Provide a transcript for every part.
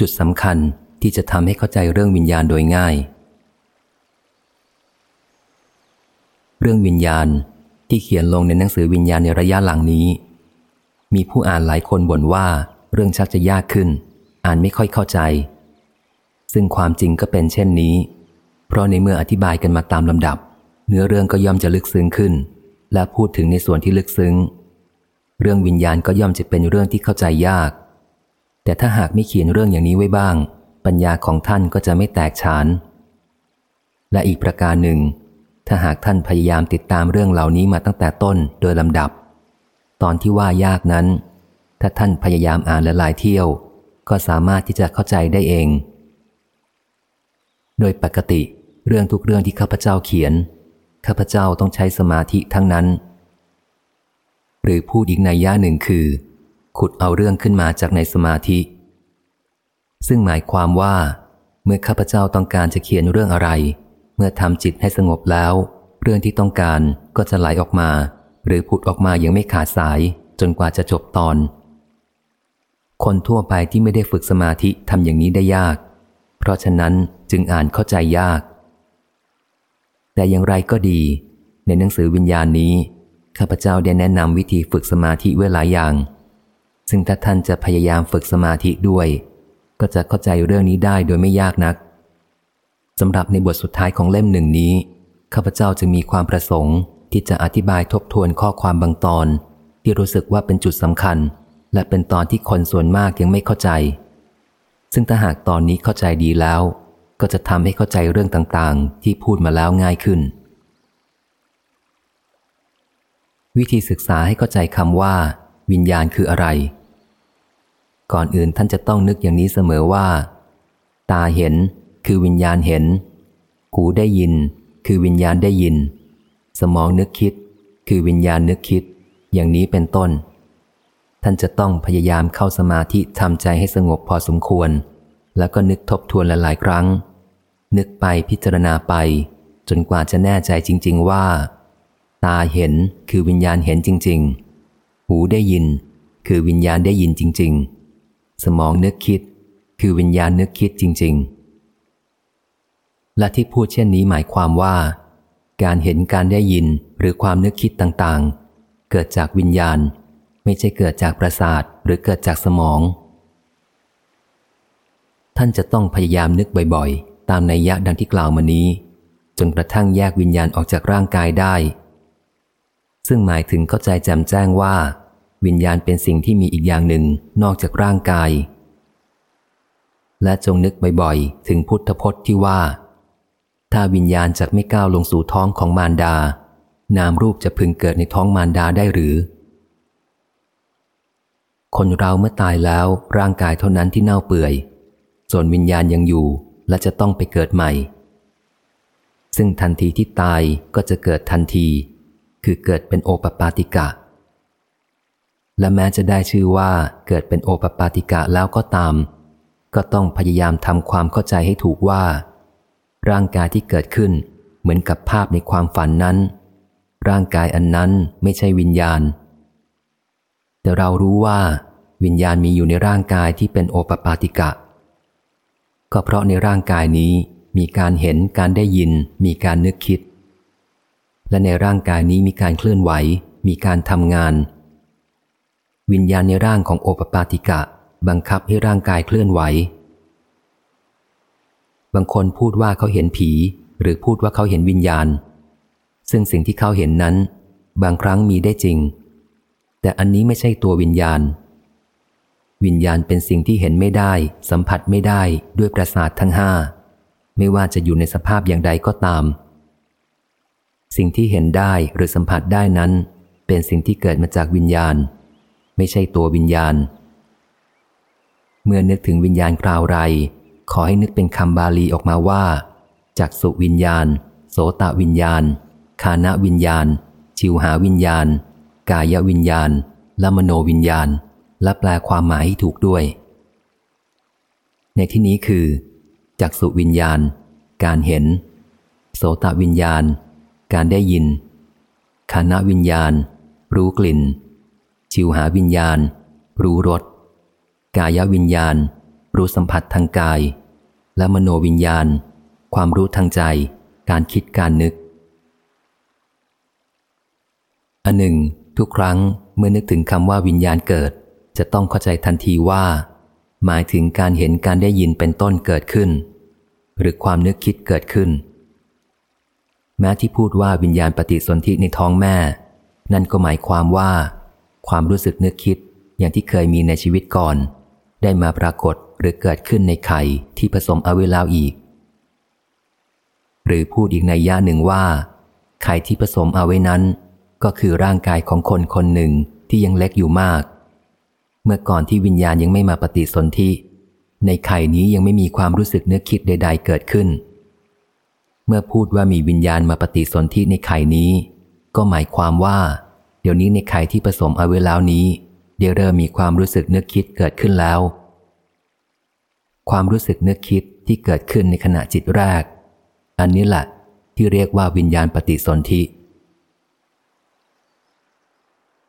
จุดสำคัญที่จะทำให้เข้าใจเรื่องวิญญาณโดยง่าย เรื่องวิญญาณที่เขียนลงในหนังสือวิญญาณในระยะหลังนี้ มีผู้อ่านหลายคนบ่นว่าเรื่องชักจะยากขึ้น อ่านไม่ค่อยเข้าใจ ซึ่งความจริงก็เป็นเช่นนี้ เพราะในเมื่ออธิบายกันมาตามลำดับ เนื้อเรื่องก็ย่อมจะลึกซึ้งขึ้น และพูดถึงในส่วนที่ลึกซึ้ง เรื่องวิญญาณก็ย่อมจะเป็นเรื่องที่เข้าใจยาก แต่ถ้าหากไม่เขียนเรื่องอย่างนี้ไว้บ้าง ปัญญาของท่านก็จะไม่แตกฉาน และอีกประการหนึ่ง ถ้าหากท่านพยายามติดตามเรื่องเหล่านี้มาตั้งแต่ต้นโดยลำดับ ตอนที่ว่ายากนั้น ถ้าท่านพยายามอ่านและลายเที่ยว ก็สามารถที่จะเข้าใจได้เอง โดยปกติเรื่องทุกเรื่องที่ข้าพเจ้าเขียน ข้าพเจ้าต้องใช้สมาธิทั้งนั้น หรือพูดอีกในย่าหนึ่งคือ ขุดเอาเรื่องขึ้นมาจากในสมาธิ ซึ่งหมายความว่า เมื่อข้าพเจ้าต้องการจะเขียนเรื่องอะไร เมื่อทำจิตให้สงบแล้ว เรื่องที่ต้องการก็จะไหลออกมา หรือผุดออกมาอย่างไม่ขาดสายจนกว่าจะจบตอน คนทั่วไปที่ไม่ได้ฝึกสมาธิทำอย่างนี้ได้ยาก เพราะฉะนั้นจึงอ่านเข้าใจยาก แต่อย่างไรก็ดี ในหนังสือวิญญาณนี้ข้าพเจ้าได้แนะนำวิธีฝึกสมาธิไว้หลายอย่าง ซึ่งถ้าท่านจะพยายามฝึกสมาธิด้วย ก็จะเข้าใจเรื่องนี้ได้โดยไม่ยากนักสำหรับในบทสุดท้ายของเล่มหนึ่งนี้ข้าพเจ้าจะมีความประสงค์ ที่จะอธิบายทบทวนข้อความบางตอน ที่รู้สึกว่าเป็นจุดสำคัญ และเป็นตอนที่คนส่วนมากยังไม่เข้าใจ ซึ่งถ้าหากตอนนี้เข้าใจดีแล้ว ก็จะทำให้เข้าใจเรื่องต่างๆ ที่พูดมาแล้วง่ายขึ้น วิธีศึกษาให้เข้าใจคำว่า วิญญาณคืออะไร ก่อนอื่นท่านจะต้องนึกอย่างนี้เสมอว่า ตาเห็นคือวิญญาณเห็น หูได้ยิน คือวิญญาณได้ยิน สมองนึกคิด คือวิญญาณนึกคิด อย่างนี้เป็นต้น ท่านจะต้องพยายามเข้าสมาธิทำใจให้สงบพอสมควร แล้วก็นึกทบทวนหลายๆครั้ง นึกไปพิจารณาไป จนกว่าจะแน่ใจจริง ๆว่า ตาเห็นคือวิญญาณเห็นจริง ๆ หูได้ยิน คือวิญญาณได้ยินจริง ๆ สมองนึกคิด คือวิญญาณนึกคิดจริง ๆ และที่พูดเช่นนี้หมายความว่า การเห็นการได้ยินหรือความนึกคิดต่างๆ เกิดจากวิญญาณ ไม่ใช่เกิดจากประสาทหรือเกิดจากสมอง ท่านจะต้องพยายามนึกบ่อยๆ ตามในยะดังที่กล่าวมานี้ จนกระทั่งแยกวิญญาณออกจากร่างกายได้ ซึ่งหมายถึงเข้าใจแจ่มแจ้งว่า วิญญาณเป็นสิ่งที่มีอีกอย่างหนึ่งนอกจากร่างกาย และจงนึกบ่อยๆ ถึงพุทธพจน์ที่ว่า ถ้าวิญญาณจะไม่ก้าวลงสู่ท้องของมารดา นามรูปจะพึงเกิดในท้องมารดาได้หรือ คนเราเมื่อตายแล้วร่างกายเท่านั้นที่เน่าเปื่อย ส่วนวิญญาณยังอยู่และจะต้องไปเกิดใหม่ ซึ่งทันทีที่ตายก็จะเกิดทันที คือเกิดเป็นโอปปาติกะ และแม้จะได้ชื่อว่าเกิดเป็นโอปปาติกะแล้วก็ตาม ก็ต้องพยายามทำความเข้าใจให้ถูกว่า ร่างกายที่เกิดขึ้นเหมือนกับภาพในความฝันนั้น ร่างกายอันนั้นไม่ใช่วิญญาณ แต่เรารู้ว่าวิญญาณมีอยู่ในร่างกายที่เป็นโอปปาติกะ ก็เพราะในร่างกายนี้มีการเห็นการได้ยิน มีการนึกคิด และในร่างกายนี้มีการเคลื่อนไหว มีการทำงาน วิญญาณในร่างของโอปปาติกะ บังคับให้ร่างกายเคลื่อนไหว บางคนพูดว่าเขาเห็นผี หรือพูดว่าเขาเห็นวิญญาณ ซึ่งสิ่งที่เขาเห็นนั้น บางครั้งมีได้จริง แต่อันนี้ไม่ใช่ตัววิญญาณ วิญญาณเป็นสิ่งที่เห็นไม่ได้ สัมผัสไม่ได้ด้วยประสาททั้งห้าไม่ว่าจะอยู่ในสภาพอย่างใดก็ตาม สิ่งที่เห็นได้หรือสัมผัสได้นั้น เป็นสิ่งที่เกิดมาจากวิญญาณ ไม่ใช่ตัววิญญาณ เมื่อนึกถึงวิญญาณคราวไร ขอให้นึกเป็นคำบาลีออกมาว่าจากสุวิญญาณ โสตวิญญาณ คานะวิญญาณ ชิวหาวิญญาณ กายวิญญาณ และมโนวิญญาณ และแปลความหมายให้ถูกด้วย ในที่นี้คือจักสุวิญญาณ การเห็น โสตวิญญาณ การได้ยินคานาวิญญาณ รู้กลิ่น ชิวหาวิญญาณ รู้รสกายวิญญาณ รู้สัมผัสทางกาย และมโนวิญญาณ ความรู้ทางใจ การคิดการนึกอันหนึ่ง ทุกครั้งเมื่อนึกถึงคำว่าวิญญาณเกิด จะต้องเข้าใจทันทีว่า หมายถึงการเห็นการได้ยินเป็นต้นเกิดขึ้น หรือความนึกคิดเกิดขึ้น แม้ที่พูดว่าวิญญาณปฏิสนธิในท้องแม่ นั่นก็หมายความว่า ความรู้สึกนึกคิดอย่างที่เคยมีในชีวิตก่อน ได้มาปรากฏหรือเกิดขึ้นในไข่ที่ผสมเอาไว้แล้วอีก หรือพูดอีกในย่าหนึ่งว่า ไข่ที่ผสมเอาไว้นั้น ก็คือร่างกายของคนคนหนึ่งที่ยังเล็กอยู่มาก เมื่อก่อนที่วิญญาณยังไม่มาปฏิสนธิในไข่นี้ยังไม่มีความรู้สึกนึกคิดใด ๆ เกิดขึ้น เมื่อพูดว่ามีวิญญาณมาปฏิสนธิในไข่นี้ ก็หมายความว่า เดี๋ยวนี้ในไข่ที่ผสมเอาไว้แล้วนี้เดี๋ยวเริ่มมีความรู้สึกนึกคิดเกิดขึ้นแล้ว ความรู้สึกนึกคิดที่เกิดขึ้นในขณะจิตแรก อันนี้แหละที่เรียกว่าวิญญาณปฏิสนธิ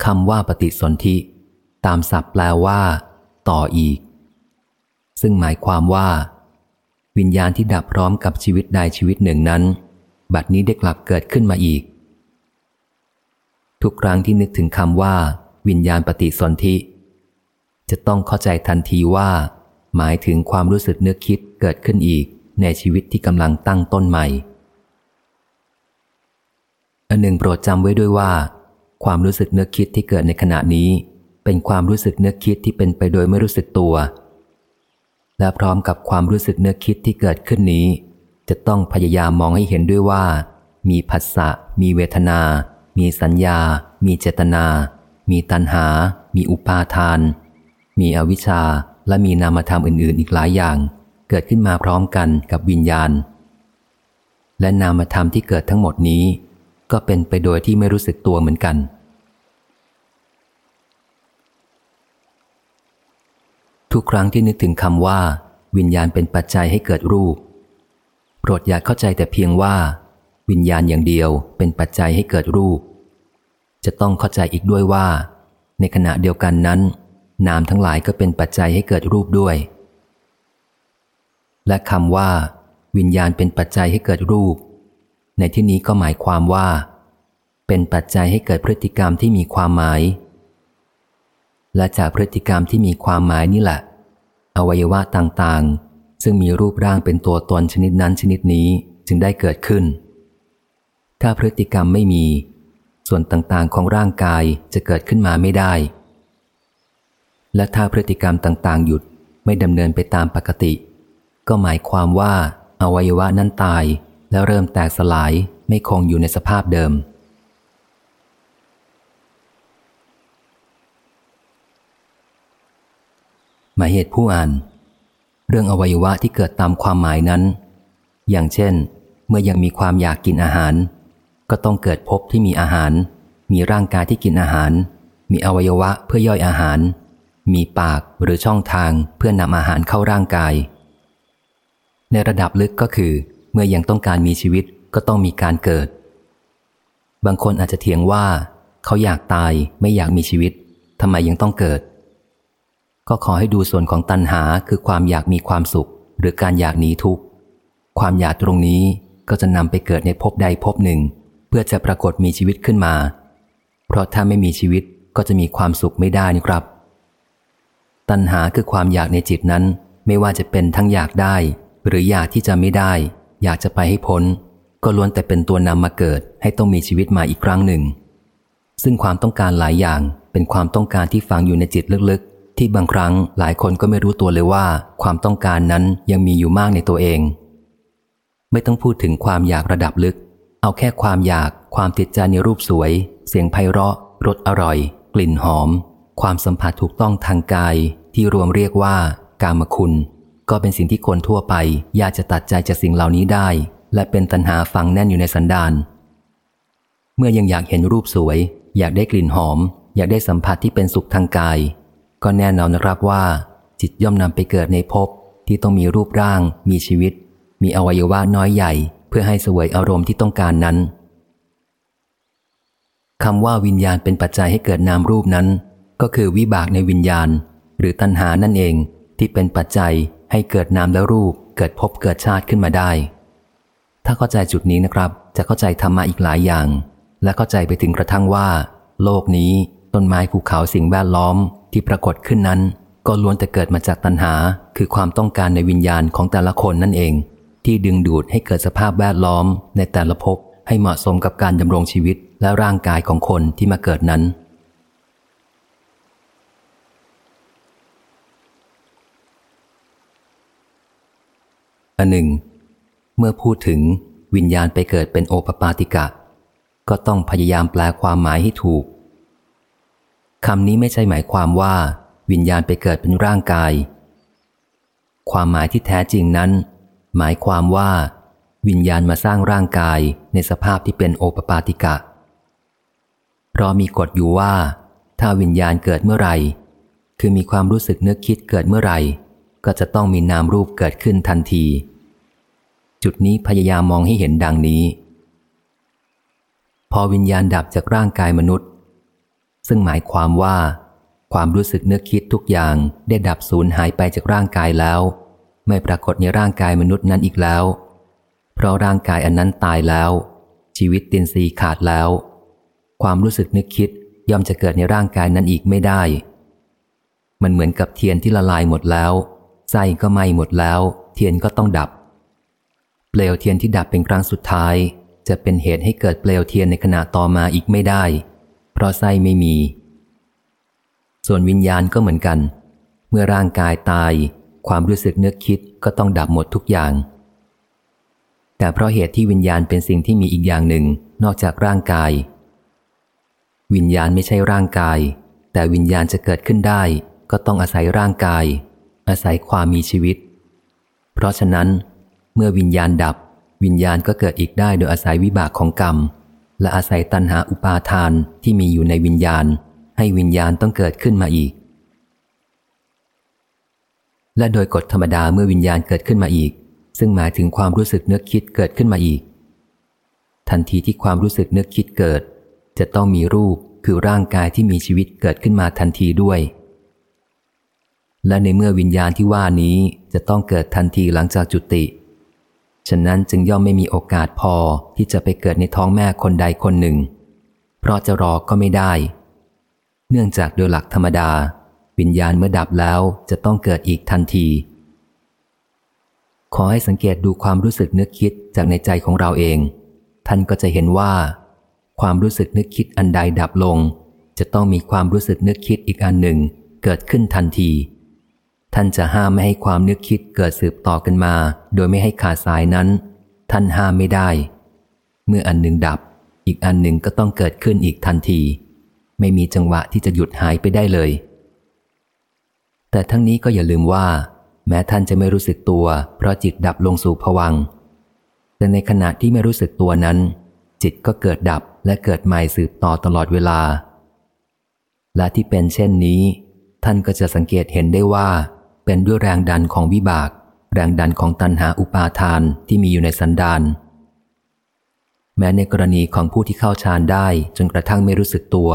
คำว่าปฏิสนธิ ตามศัพท์แปลว่า ต่ออีก ซึ่งหมายความว่า วิญญาณที่ดับพร้อมกับชีวิตใดชีวิตหนึ่งนั้น บัดนี้ได้กลับเกิดขึ้นมาอีก ทุกครั้งที่นึกถึงคำว่า วิญญาณปฏิสนธิ จะต้องเข้าใจทันทีว่า หมายถึงความรู้สึกนึกคิดเกิดขึ้นอีกในชีวิตที่กำลังตั้งต้นใหม่ อันหนึ่งโปรดจำไว้ด้วยว่า ความรู้สึกนึกคิดที่เกิดในขณะนี้ เป็นความรู้สึกนึกคิดที่เป็นไปโดยไม่รู้สึกตัว และพร้อมกับความรู้สึกนึกคิดที่เกิดขึ้นนี้ จะต้องพยายามมองให้เห็นด้วยว่า มีผัสสะมีเวทนา มีสัญญา มีเจตนา มีตัณหา มีอุปาทาน มีอวิชชา และมีนามธรรมอื่น ๆ อีกหลายอย่าง เกิดขึ้นมาพร้อมกันกับวิญญาณ และนามธรรมที่เกิดทั้งหมดนี้ ก็เป็นไปโดยที่ไม่รู้สึกตัวเหมือนกันทุกครั้งที่นึกถึงคำว่า วิญญาณเป็นปัจจัยให้เกิดรูป โปรดอย่าเข้าใจแต่เพียงว่า วิญญาณอย่างเดียวเป็นปัจจัยให้เกิดรูป จะต้องเข้าใจอีกด้วยว่า ในขณะเดียวกันนั้น นามทั้งหลายก็เป็นปัจจัยให้เกิดรูปด้วย และคำว่า วิญญาณเป็นปัจจัยให้เกิดรูป ในที่นี้ก็หมายความว่า เป็นปัจจัยให้เกิดพฤติกรรมที่มีความหมาย และจากพฤติกรรมที่มีความหมายนี่แหละ อวัยวะต่างๆ ซึ่งมีรูปร่างเป็นตัวตนชนิดนั้นชนิดนี้จึงได้เกิดขึ้น ถ้าพฤติกรรมไม่มี ส่วนต่างๆของร่างกายจะเกิดขึ้นมาไม่ได้ และถ้าพฤติกรรมต่างๆ หยุดไม่ดำเนินไปตามปกติ ก็หมายความว่าอวัยวะนั้นตายแล้วเริ่มแตกสลายไม่คงอยู่ในสภาพเดิม หมายเหตุผู้อ่าน เรื่องอวัยวะที่เกิดตามความหมายนั้น อย่างเช่น เมื่อยังมีความอยากกินอาหาร ก็ต้องเกิดพบที่มีอาหาร มีร่างกายที่กินอาหาร มีอวัยวะเพื่อย่อยอาหาร มีปากหรือช่องทางเพื่อนำอาหารเข้าร่างกาย ในระดับลึกก็คือ เมื่อยังต้องการมีชีวิตก็ต้องมีการเกิด บางคนอาจจะเถียงว่า เขาอยากตายไม่อยากมีชีวิตทำไมยังต้องเกิด ก็ขอให้ดูส่วนของตัณหาคือความอยากมีความสุข หรือการอยากหนีทุกข์ความอยากตรงนี้ก็จะนำไปเกิดในภพใดภพหนึ่ง เพื่อจะปรากฏมีชีวิตขึ้นมา เพราะถ้าไม่มีชีวิตก็จะมีความสุขไม่ได้นี่ครับ ตัณหาคือความอยากในจิตนั้น ไม่ว่าจะเป็นทั้งอยากได้ หรืออยากที่จะไม่ได้ อยากจะไปให้พ้น ก็ล้วนแต่เป็นตัวนำมาเกิด ให้ต้องมีชีวิตมาอีกครั้งหนึ่ง ซึ่งความต้องการหลายอย่างเป็นความต้องการที่ฝังอยู่ในจิตลึกๆ ที่บางครั้งหลายคนก็ไม่รู้ตัวเลยว่า ความต้องการนั้นยังมีอยู่มากในตัวเอง ไม่ต้องพูดถึงความอยากระดับลึก เอาแค่ความอยากความติดใจในรูปสวย เสียงไพเราะรสอร่อย กลิ่นหอม ความสัมผัสถูกต้องทางกายที่รวมเรียกว่ากามคุณ ก็เป็นสิ่งที่คนทั่วไปอยากจะตัดใจจากสิ่งเหล่านี้ได้ และเป็นตัณหาฝังแน่นอยู่ในสันดานเมื่อยังอยากเห็นรูปสวย อยากได้กลิ่นหอม อยากได้สัมผัสที่เป็นสุขทางกาย ก็แน่นอนนะครับว่า จิตย่อมนำไปเกิดในภพที่ต้องมีรูปร่าง มีชีวิต มีอวัยวะน้อยใหญ่ เพื่อให้สวยอารมณ์ที่ต้องการนั้นคำว่าวิญญาณเป็นปัจจัยให้เกิดนามรูปนั้น ก็คือวิบากในวิญญาณ หรือตัณหานั่นเองที่เป็นปัจจัยให้เกิดนามและรูป เกิดพบเกิดชาติขึ้นมาได้ ถ้าเข้าใจจุดนี้นะครับ จะเข้าใจธรรมะอีกหลายอย่าง และเข้าใจไปถึงกระทั่งว่า โลกนี้ต้นไม้ภูเขาสิ่งแวดล้อมที่ปรากฏขึ้นนั้น ก็ล้วนแต่เกิดมาจากตัณหา คือความต้องการในวิญญาณของแต่ละคนนั่นเอง ที่ดึงดูดให้เกิดสภาพแวดล้อมในแต่ละภพให้เหมาะสมกับการดำรงชีวิตและร่างกายของคนที่มาเกิดนั้น อันหนึ่ง เมื่อพูดถึงวิญญาณไปเกิดเป็นโอปปาติกะ ก็ต้องพยายามแปลความหมายให้ถูกคำนี้ไม่ใช่หมายความว่า วิญญาณไปเกิดเป็นร่างกาย ความหมายที่แท้จริงนั้น หมายความว่า วิญญาณมาสร้างร่างกายในสภาพที่เป็นโอปปาติกะ เพราะมีกฎอยู่ว่า ถ้าวิญญาณเกิดเมื่อไหร่ คือมีความรู้สึกนึกคิดเกิดเมื่อไหร่ ก็จะต้องมีนามรูปเกิดขึ้นทันที จุดนี้พยายามมองให้เห็นดังนี้ พอวิญญาณดับจากร่างกายมนุษย์ ซึ่งหมายความว่า ความรู้สึกนึกคิดทุกอย่างได้ดับสูญหายไปจากร่างกายแล้ว ไม่ปรากฏในร่างกายมนุษย์นั้นอีกแล้ว เพราะร่างกายอันนั้นตายแล้ว ชีวิตตินซีขาดแล้ว ความรู้สึกนึกคิดย่อมจะเกิดในร่างกายนั้นอีกไม่ได้ มันเหมือนกับเทียนที่ละลายหมดแล้วไส้ก็ไหม้หมดแล้ว เทียนก็ต้องดับ เปลวเทียนที่ดับเป็นครั้งสุดท้าย จะเป็นเหตุให้เกิดเปลวเทียนในขณะต่อมาอีกไม่ได้ เพราะไส้ไม่มี ส่วนวิญญาณก็เหมือนกัน เมื่อร่างกายตาย ความรู้สึกนึกคิดก็ต้องดับหมดทุกอย่าง แต่เพราะเหตุที่วิญญาณเป็นสิ่งที่มีอีกอย่างหนึ่งนอกจากร่างกาย วิญญาณไม่ใช่ร่างกาย แต่วิญญาณจะเกิดขึ้นได้ ก็ต้องอาศัยร่างกาย อาศัยความมีชีวิต เพราะฉะนั้น เมื่อวิญญาณดับ วิญญาณก็เกิดอีกได้โดยอาศัยวิบากของกรรม และอาศัยตัณหาอุปาทานที่มีอยู่ในวิญญาณ ให้วิญญาณต้องเกิดขึ้นมาอีก และโดยกฎธรรมดาเมื่อวิญญาณเกิดขึ้นมาอีก ซึ่งหมายถึงความรู้สึกนึกคิดเกิดขึ้นมาอีก ทันทีที่ความรู้สึกนึกคิดเกิด จะต้องมีรูปคือร่างกายที่มีชีวิตเกิดขึ้นมาทันทีด้วย และในเมื่อวิญญาณที่ว่านี้จะต้องเกิดทันทีหลังจากจุติ ฉะนั้นจึงย่อมไม่มีโอกาสพอที่จะไปเกิดในท้องแม่คนใดคนหนึ่ง เพราะจะรอก็ไม่ได้ เนื่องจากโดยหลักธรรมดา วิญญาณเมื่อดับแล้วจะต้องเกิดอีกทันที ขอให้สังเกตดูความรู้สึกนึกคิดจากในใจของเราเอง ท่านก็จะเห็นว่า ความรู้สึกนึกคิดอันใดดับลง จะต้องมีความรู้สึกนึกคิดอีกอันหนึ่งเกิดขึ้นทันที ท่านจะห้ามไม่ให้ความนึกคิดเกิดสืบต่อกันมา โดยไม่ให้ขาดสายนั้น ท่านห้ามไม่ได้ เมื่ออันหนึ่งดับ อีกอันหนึ่งก็ต้องเกิดขึ้นอีกทันที ไม่มีจังหวะที่จะหยุดหายไปได้เลย แต่ทั้งนี้ก็อย่าลืมว่า แม้ท่านจะไม่รู้สึกตัว เพราะจิตดับลงสู่ผวัง แต่ในขณะที่ไม่รู้สึกตัวนั้น จิตก็เกิดดับและเกิดใหม่สืบต่อตลอดเวลา และที่เป็นเช่นนี้ ท่านก็จะสังเกตเห็นได้ว่า เป็นด้วยแรงดันของวิบาก แรงดันของตันหาอุปาทานที่มีอยู่ในสันดานแม้ในกรณีของผู้ที่เข้าฌานได้จนกระทั่งไม่รู้สึกตัว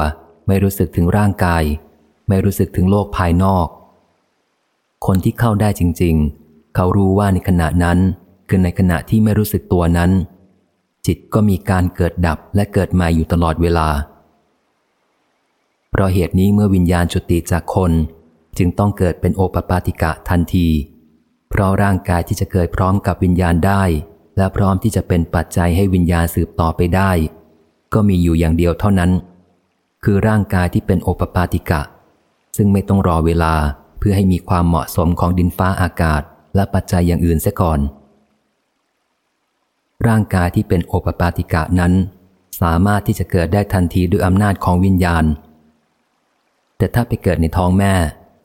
ไม่รู้สึกถึงร่างกาย ไม่รู้สึกถึงโลกภายนอก คนที่เข้าได้จริง ๆ เขารู้ว่าในขณะนั้น คือในขณะที่ไม่รู้สึกตัวนั้น จิตก็มีการเกิดดับและเกิดใหม่อยู่ตลอดเวลา เพราะเหตุนี้เมื่อวิญญาณจุติจากคน จึงต้องเกิดเป็นโอปปาติกะทันที เพราะร่างกายที่จะเกิดพร้อมกับวิญญาณได้ และพร้อมที่จะเป็นปัจจัยให้วิญญาณสืบต่อไปได้ ก็มีอยู่อย่างเดียวเท่านั้น คือร่างกายที่เป็นโอปปาติกะ ซึ่งไม่ต้องรอเวลา เพื่อให้มีความเหมาะสมของดินฟ้าอากาศ และปัจจัยอย่างอื่นเสียก่อน ร่างกายที่เป็นโอปปาติกะนั้น สามารถที่จะเกิดได้ทันทีด้วยอำนาจของวิญญาณ แต่ถ้าไปเกิดในท้องแม่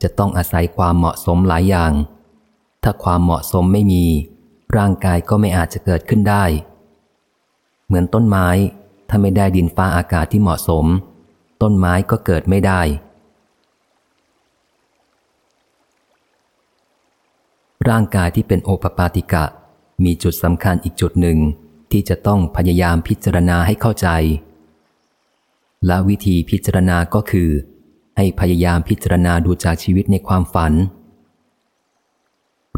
จะต้องอาศัยความเหมาะสมหลายอย่าง ถ้าความเหมาะสมไม่มี ร่างกายก็ไม่อาจจะเกิดขึ้นได้ เหมือนต้นไม้ ถ้าไม่ได้ดินฟ้าอากาศที่เหมาะสม ต้นไม้ก็เกิดไม่ได้ ร่างกายที่เป็นโอปปาติกะ มีจุดสำคัญอีกจุดหนึ่ง ที่จะต้องพยายามพิจารณาให้เข้าใจ และวิธีพิจารณาก็คือ ให้พยายามพิจารณาดูจากชีวิตในความฝัน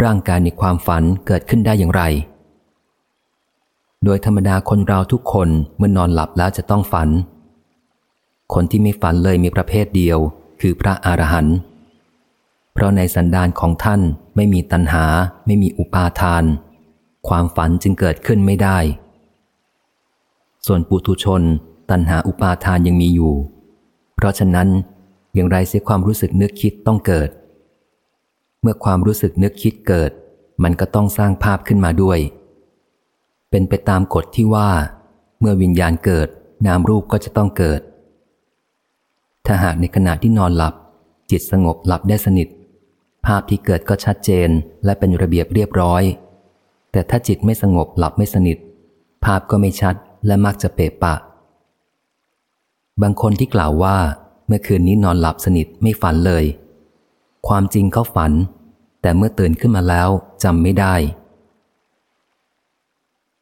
ร่างกายในความฝันเกิดขึ้นได้อย่างไร โดยธรรมดาคนเราทุกคนเมื่อนอนหลับแล้วจะต้องฝัน คนที่ไม่ฝันเลยมีประเภทเดียว คือพระอรหันต์เพราะในสันดานของท่าน ไม่มีตัณหา ไม่มีอุปาทาน ความฝันจึงเกิดขึ้นไม่ได้ ส่วนปุถุชน ตัณหาอุปาทานยังมีอยู่ เพราะฉะนั้นอย่างไรเสียความรู้สึกนึกคิดต้องเกิด เมื่อความรู้สึกนึกคิดเกิด มันก็ต้องสร้างภาพขึ้นมาด้วย เป็นไปตามกฎที่ว่า เมื่อวิญญาณเกิด นามรูปก็จะต้องเกิด ถ้าหากในขณะที่นอนหลับ จิตสงบหลับได้สนิท ภาพที่เกิดก็ชัดเจนและเป็นระเบียบเรียบร้อย แต่ถ้าจิตไม่สงบหลับไม่สนิท ภาพก็ไม่ชัดและมักจะเปะปะ บางคนที่กล่าวว่า เมื่อคืนนี้นอนหลับสนิทไม่ฝันเลย ความจริงเขาฝัน แต่เมื่อตื่นขึ้นมาแล้วจำไม่ได้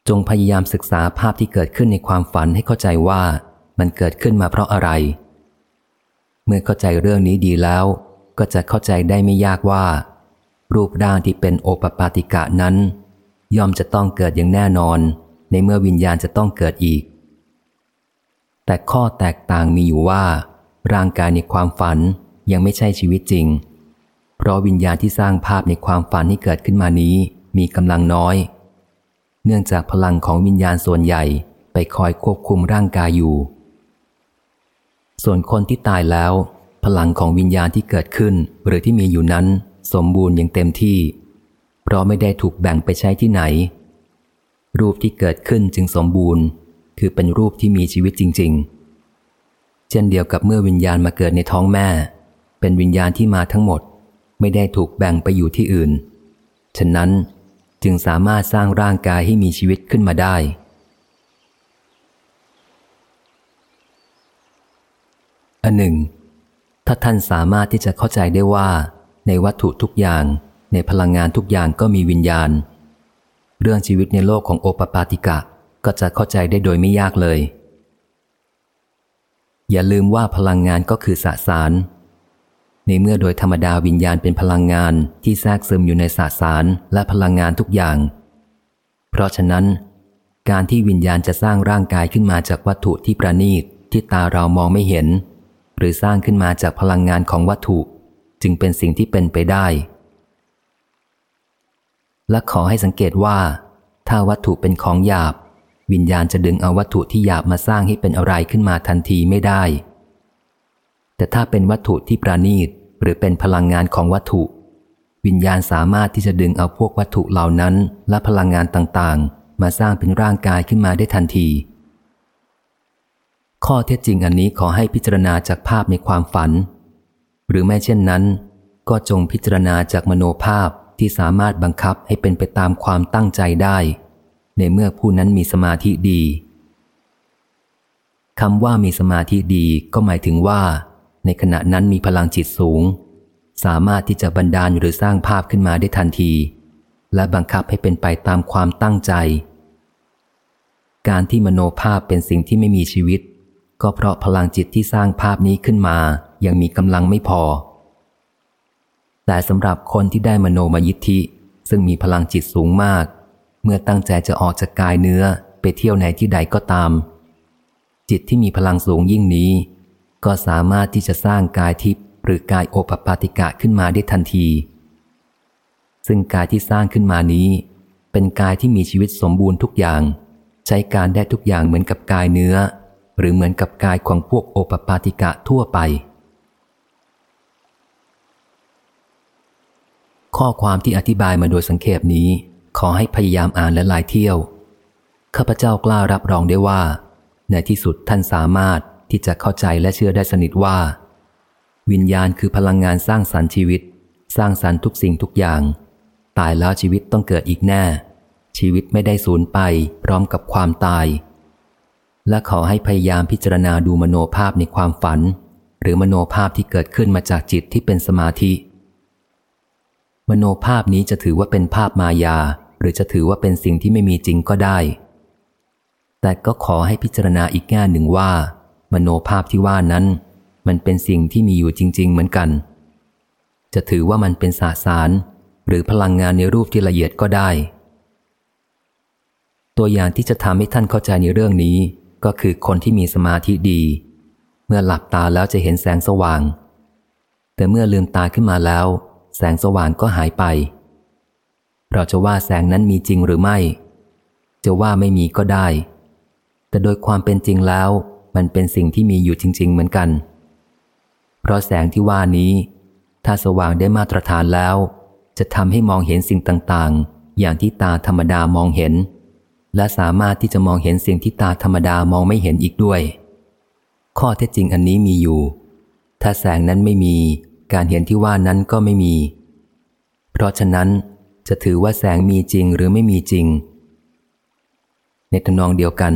จงพยายามศึกษาภาพที่เกิดขึ้นในความฝันให้เข้าใจว่ามันเกิดขึ้นมาเพราะอะไร เมื่อเข้าใจเรื่องนี้ดีแล้ว ก็จะเข้าใจได้ไม่ยากว่า รูปร่างที่เป็นโอปปาติกะนั้น ย่อมจะต้องเกิดอย่างแน่นอน ในเมื่อวิญญาณจะต้องเกิดอีก แต่ข้อแตกต่างมีอยู่ว่า ร่างกายในความฝันยังไม่ใช่ชีวิตจริง เพราะวิญญาณที่สร้างภาพในความฝันที่เกิดขึ้นมานี้มีกำลังน้อย เนื่องจากพลังของวิญญาณส่วนใหญ่ไปคอยควบคุมร่างกายอยู่ ส่วนคนที่ตายแล้ว พลังของวิญญาณที่เกิดขึ้น หรือที่มีอยู่นั้น สมบูรณ์อย่างเต็มที่ เพราะไม่ได้ถูกแบ่งไปใช้ที่ไหน รูปที่เกิดขึ้นจึงสมบูรณ์ คือเป็นรูปที่มีชีวิตจริง ๆ เช่นเดียวกับเมื่อวิญญาณมาเกิดในท้องแม่ เป็นวิญญาณที่มาทั้งหมด ไม่ได้ถูกแบ่งไปอยู่ที่อื่น ฉะนั้นจึงสามารถสร้างร่างกายให้มีชีวิตขึ้นมาได้อันหนึ่ง ถ้าท่านสามารถที่จะเข้าใจได้ว่า ในวัตถุทุกอย่าง ในพลังงานทุกอย่างก็มีวิญญาณ เรื่องชีวิตในโลกของโอปปาติกะก็จะเข้าใจได้โดยไม่ยากเลย อย่าลืมว่าพลังงานก็คือสสาร ในเมื่อโดยธรรมดาวิญญาณเป็นพลังงานที่แทรกซึมอยู่ในสสารและพลังงานทุกอย่าง เพราะฉะนั้น การที่วิญญาณจะสร้างร่างกายขึ้นมาจากวัตถุที่ประณีตที่ตาเรามองไม่เห็น หรือสร้างขึ้นมาจากพลังงานของวัตถุ จึงเป็นสิ่งที่เป็นไปได้ และขอให้สังเกตว่า ถ้าวัตถุเป็นของหยาบ วิญญาณจะดึงเอาวัตถุที่หยาบมาสร้างให้เป็นอะไรขึ้นมาทันทีไม่ได้ แต่ถ้าเป็นวัตถุที่ประณีตหรือเป็นพลังงานของวัตถุ วิญญาณสามารถที่จะดึงเอาพวกวัตถุเหล่านั้น และพลังงานต่างๆ มาสร้างเป็นร่างกายขึ้นมาได้ทันที ข้อเท็จจริงอันนี้ขอให้พิจารณาจากภาพในความฝัน หรือไม่เช่นนั้น ก็จงพิจารณาจากมโนภาพที่สามารถบังคับให้เป็นไปตามความตั้งใจได้ ในเมื่อผู้นั้นมีสมาธิดีคำว่ามีสมาธิดีก็หมายถึงว่า ในขณะนั้นมีพลังจิตสูง สามารถที่จะบันดาลหรือสร้างภาพขึ้นมาได้ทันที และบังคับให้เป็นไปตามความตั้งใจ การที่มโนภาพเป็นสิ่งที่ไม่มีชีวิต ก็เพราะพลังจิตที่สร้างภาพนี้ขึ้นมา ยังมีกำลังไม่พอ แต่สำหรับคนที่ได้มโนมยิทธิ ซึ่งมีพลังจิตสูงมาก เมื่อตั้งใจจะออกจากกายเนื้อไปเที่ยวไหนที่ใดก็ตาม จิตที่มีพลังสูงยิ่งนี้ ก็สามารถที่จะสร้างกายทิพย์หรือกายโอปปาติกะขึ้นมาได้ทันที ซึ่งกายที่สร้างขึ้นมานี้ เป็นกายที่มีชีวิตสมบูรณ์ทุกอย่าง ใช้การได้ทุกอย่างเหมือนกับกายเนื้อ หรือเหมือนกับกายของพวกโอปปาติกะทั่วไป ข้อความที่อธิบายมาโดยสังเขปนี้ ขอให้พยายามอ่านและหลายเที่ยว ข้าพเจ้ากล้ารับรองได้ว่า ในที่สุดท่านสามารถที่จะเข้าใจและเชื่อได้สนิทว่า วิญญาณคือพลังงานสร้างสรรค์ชีวิต สร้างสรรค์ทุกสิ่งทุกอย่าง ตายแล้วชีวิตต้องเกิดอีกแน่ ชีวิตไม่ได้สูญไปพร้อมกับความตาย และขอให้พยายามพิจารณาดูมโนภาพในความฝัน หรือมโนภาพที่เกิดขึ้นมาจากจิตที่เป็นสมาธิ มโนภาพนี้จะถือว่าเป็นภาพมายา หรือจะถือว่าเป็นสิ่งที่ไม่มีจริงก็ได้ แต่ก็ขอให้พิจารณาอีกแง่หนึ่งว่า มโนภาพที่ว่านั้น มันเป็นสิ่งที่มีอยู่จริง ๆ เหมือนกัน จะถือว่ามันเป็นสาสาร หรือพลังงานในรูปที่ละเอียดก็ได้ ตัวอย่างที่จะทำให้ท่านเข้าใจในเรื่องนี้ ก็คือคนที่มีสมาธิดี เมื่อหลับตาแล้วจะเห็นแสงสว่าง แต่เมื่อลืมตาขึ้นมาแล้ว แสงสว่างก็หายไป เราจะว่าแสงนั้นมีจริงหรือไม่ จะว่าไม่มีก็ได้ แต่โดยความเป็นจริงแล้ว มันเป็นสิ่งที่มีอยู่จริง ๆ เหมือนกัน เพราะแสงที่ว่านี้ ถ้าสว่างได้มาตรฐานแล้ว จะทำให้มองเห็นสิ่งต่างๆ อย่างที่ตาธรรมดามองเห็น และสามารถที่จะมองเห็นสิ่งที่ตาธรรมดามองไม่เห็นอีกด้วย ข้อเท็จจริงอันนี้มีอยู่ ถ้าแสงนั้นไม่มี การเห็นที่ว่านั้นก็ไม่มี เพราะฉะนั้นจะถือว่าแสงมีจริงหรือไม่มีจริง ในทนองเดียวกัน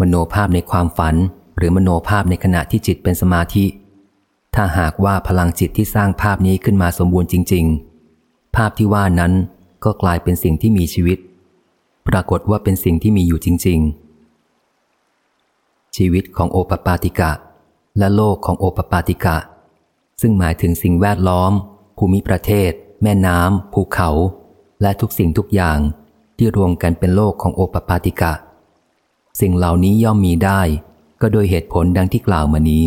มโนภาพในความฝัน หรือมโนภาพในขณะที่จิตเป็นสมาธิ ถ้าหากว่าพลังจิตที่สร้างภาพนี้ขึ้นมาสมบูรณ์จริง ๆ ภาพที่ว่านั้นก็กลายเป็นสิ่งที่มีชีวิต ปรากฏว่าเป็นสิ่งที่มีอยู่จริง ๆ ชีวิตของโอปปาติกะ และโลกของโอปปาติกะ ซึ่งหมายถึงสิ่งแวดล้อม ภูมิประเทศ แม่น้ำภูเขา และทุกสิ่งทุกอย่างที่รวมกันเป็นโลกของโอปปาติกะ สิ่งเหล่านี้ย่อมมีได้ ก็โดยเหตุผลดังที่กล่าวมานี้